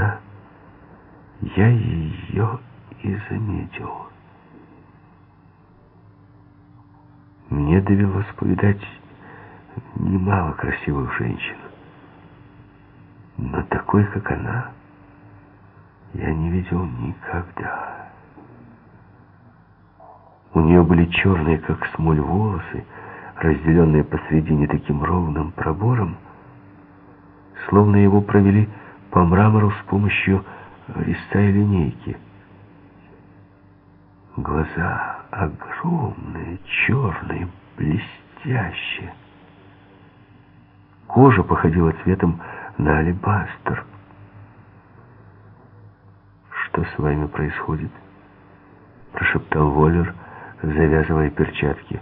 Тут-то я ее и заметил. Мне довелось повидать немало красивых женщин. Но такой, как она, я не видел никогда. У нее были черные, как смоль, волосы, разделенные посредине таким ровным пробором, словно его провели по мрамору с помощью резца и линейки. Глаза огромные, черные, блестящие. Кожа походила цветом на алебастр. «Что с вами происходит?» прошептал Воллер, завязывая перчатки.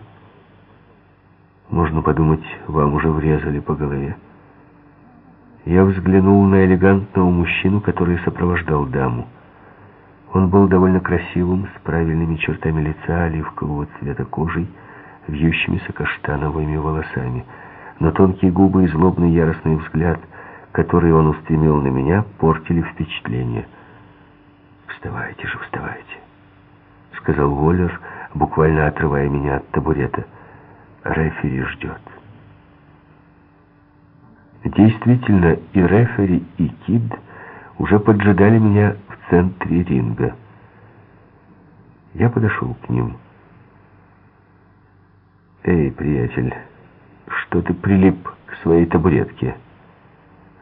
«Можно подумать, вам уже врезали по голове». Я взглянул на элегантного мужчину, который сопровождал даму. Он был довольно красивым, с правильными чертами лица, оливкового цвета кожей, вьющимися каштановыми волосами. Но тонкие губы и злобный яростный взгляд, который он устремил на меня, портили впечатление. «Вставайте же, вставайте», — сказал Воллер, буквально отрывая меня от табурета. «Рефери ждет». Действительно, и рефери, и Кид уже поджидали меня в центре ринга. Я подошел к ним. «Эй, приятель, что ты прилип к своей табуретке?»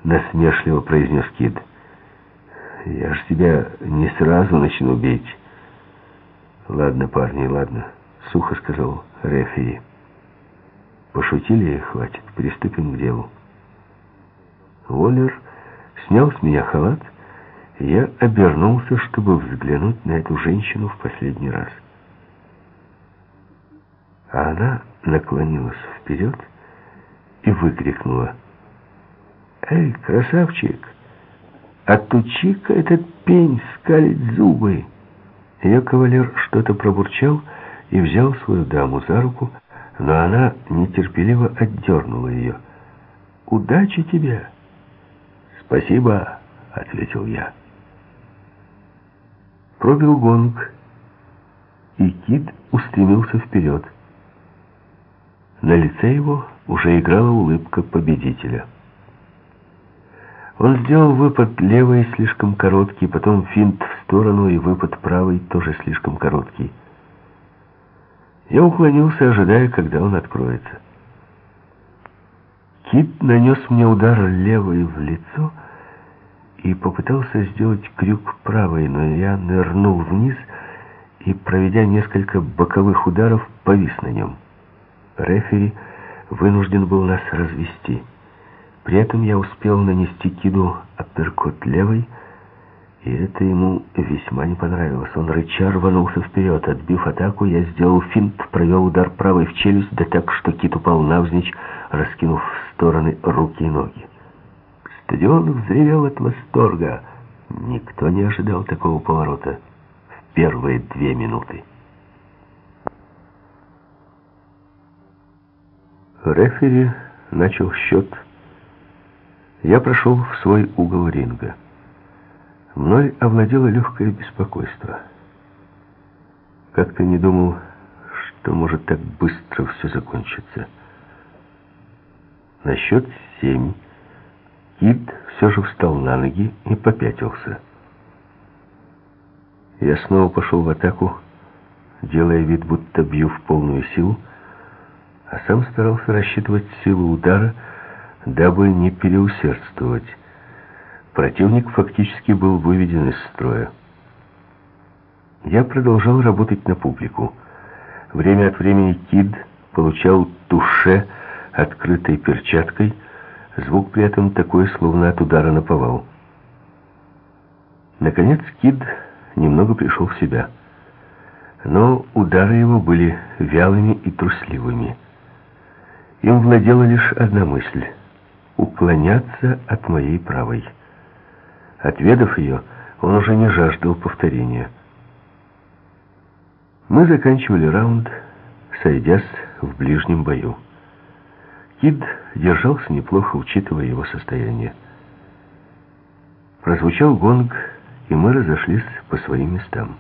Насмешливо произнес Кид. «Я ж тебя не сразу начну бить». «Ладно, парни, ладно», — сухо сказал рефери. «Пошутили и хватит, приступим к делу». Воллер снял с меня халат, и я обернулся, чтобы взглянуть на эту женщину в последний раз. А она наклонилась вперед и выкрикнула. «Эй, красавчик, отучи-ка этот пень скалить зубы!» Ее кавалер что-то пробурчал и взял свою даму за руку, но она нетерпеливо отдернула ее. «Удачи тебе!» «Спасибо», — ответил я. Пробил гонг, и Кид устремился вперед. На лице его уже играла улыбка победителя. Он сделал выпад левый слишком короткий, потом финт в сторону и выпад правый тоже слишком короткий. Я уклонился, ожидая, когда он откроется. Кит нанес мне удар левой в лицо и попытался сделать крюк правой, но я нырнул вниз и, проведя несколько боковых ударов, повис на нем. Рефери вынужден был нас развести. При этом я успел нанести Киду апперкот левой, и это ему весьма не понравилось. Он рыча рванулся вперед. Отбив атаку, я сделал финт, провел удар правой в челюсть, да так, что Кит упал навзничь, раскинув в стороны руки и ноги. Стадион взревел от восторга. Никто не ожидал такого поворота в первые две минуты. Рефери начал счет. Я прошел в свой угол ринга. Мной овладело легкое беспокойство. Как-то не думал, что может так быстро все закончиться. На счет семь Кит все же встал на ноги и попятился. Я снова пошел в атаку, делая вид, будто бью в полную силу, а сам старался рассчитывать силу удара, дабы не переусердствовать. Противник фактически был выведен из строя. Я продолжал работать на публику. Время от времени Кид получал туше открытой перчаткой, звук при этом такой, словно от удара на повал. Наконец Кид немного пришел в себя. Но удары его были вялыми и трусливыми. Им владела лишь одна мысль — уклоняться от моей правой. Отведав ее, он уже не жаждал повторения. Мы заканчивали раунд, сойдясь в ближнем бою. Кид держался неплохо, учитывая его состояние. Прозвучал гонг, и мы разошлись по своим местам.